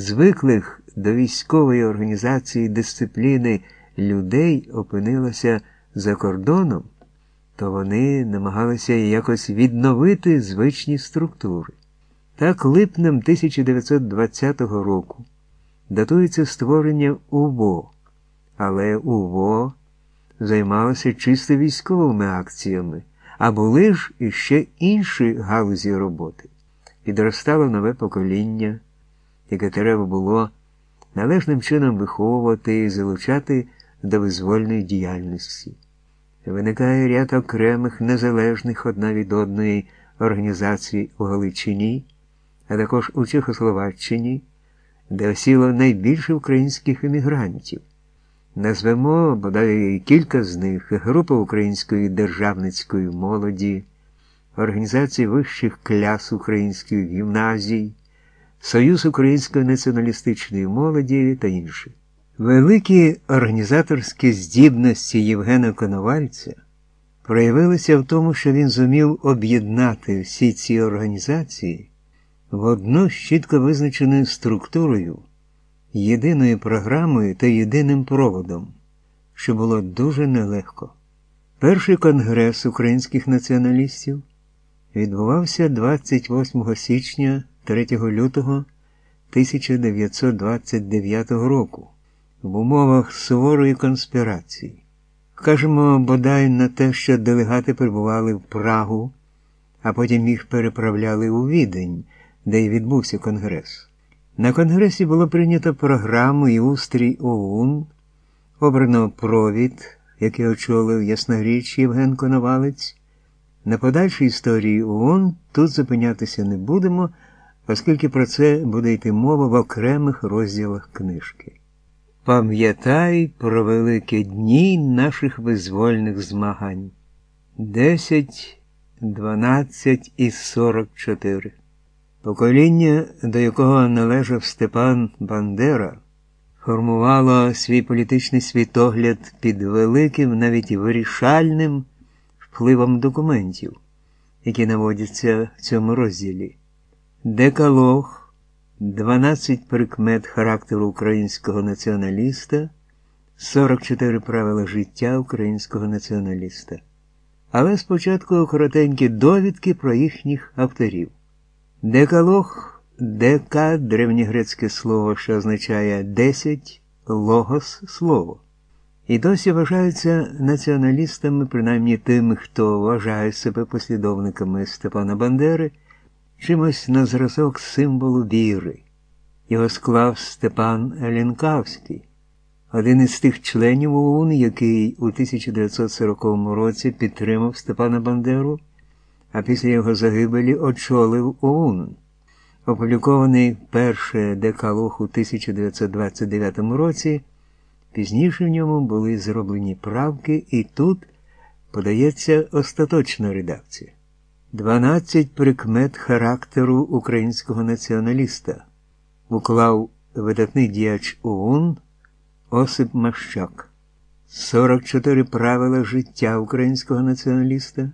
звиклих до військової організації дисципліни людей опинилося за кордоном, то вони намагалися якось відновити звичні структури. Так, липнем 1920 року датується створення УВО, але УВО займалося чисто військовими акціями, а були ж іще інші галузі роботи. Підростало нове покоління, яке треба було належним чином виховувати і залучати до визвольної діяльності. Виникає ряд окремих незалежних одна від одної організацій у Галичині, а також у Чехословаччині, де осіло найбільше українських емігрантів. Назвемо бодай кілька з них група української державницької молоді, Організація вищих кляс українських гімназій, Союз української націоналістичної молоді та інші. Великі організаторські здібності Євгена Коновальця проявилися в тому, що він зумів об'єднати всі ці організації в одну чітко визначеною структурою, єдиною програмою та єдиним проводом, що було дуже нелегко. Перший конгрес українських націоналістів відбувався 28 січня 3 лютого 1929 року в умовах суворої конспірації. Кажемо бодай на те, що делегати прибували в Прагу, а потім їх переправляли у Відень, де й відбувся конгрес. На конгресі було прийнято програму і устрій ОУН, обрано провід, який очолив Ясноріч Євген Коновалець. На подальшій історії ООН тут зупинятися не будемо, оскільки про це буде йти мова в окремих розділах книжки. Пам'ятай про великі дні наших визвольних змагань. 10, 12 і 44. Покоління, до якого належав Степан Бандера, формувало свій політичний світогляд під великим, навіть вирішальним впливом документів, які наводяться в цьому розділі. Декалог. 12 прикмет характеру українського націоналіста, 44 правила життя українського націоналіста. Але спочатку коротенькі довідки про їхніх авторів. Декалог дека древньогрецьке слово, що означає 10, логос слово. І досі вважаються націоналістами, принаймні тими, хто вважає себе послідовниками Степана Бандери чимось на зразок символу віри. Його склав Степан Елінкавський, один із тих членів ОУН, який у 1940 році підтримав Степана Бандеру, а після його загибелі очолив ОУН. Опублікований перше декалог у 1929 році, пізніше в ньому були зроблені правки, і тут подається остаточна редакція. 12 прикмет характеру українського націоналіста уклав видатний діяч ОУН Осип Мащак. 44 правила життя українського націоналіста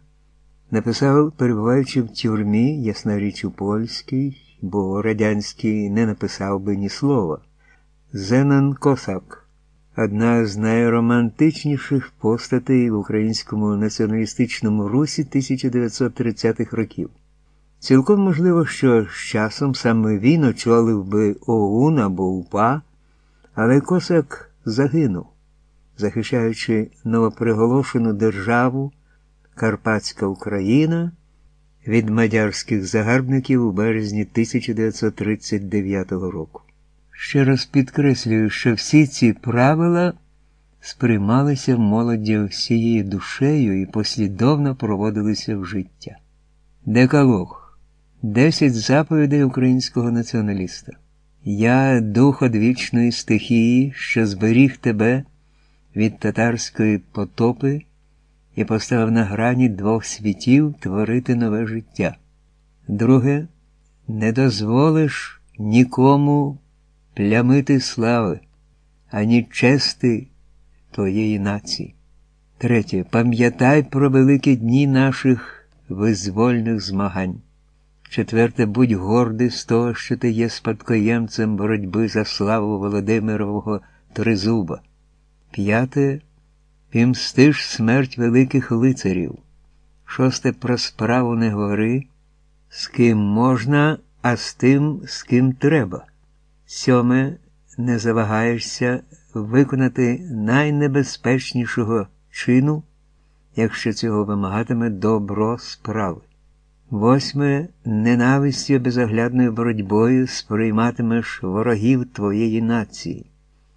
написав, перебуваючи в тюрмі, ясна річ у польській, бо радянський не написав би ні слова. Зенон Косак одна з найромантичніших постатей в українському націоналістичному русі 1930-х років. Цілком можливо, що з часом саме він очолив би ОУН або УПА, але Косак загинув, захищаючи новоприголошену державу Карпатська Україна від мадярських загарбників у березні 1939 року. Ще раз підкреслюю, що всі ці правила сприймалися молоддю всією душею і послідовно проводилися в життя. Декалог. Десять заповідей українського націоналіста. Я дух одвічної стихії, що зберіг тебе від татарської потопи і поставив на грані двох світів творити нове життя. Друге, не дозволиш нікому плямити слави, ані чести твоєї нації. Третє. Пам'ятай про великі дні наших визвольних змагань. Четверте, будь гордий з того, що ти є спадкоємцем боротьби за славу Володимирового Тризуба. П'яте, пімстиш смерть великих лицарів. Шосте про справу не говори, з ким можна, а з тим, з ким треба. Сьоме, не завагаєшся виконати найнебезпечнішого чину, якщо цього вимагатиме добро справи. Восьме, ненавистю безоглядною боротьбою сприйматимеш ворогів твоєї нації.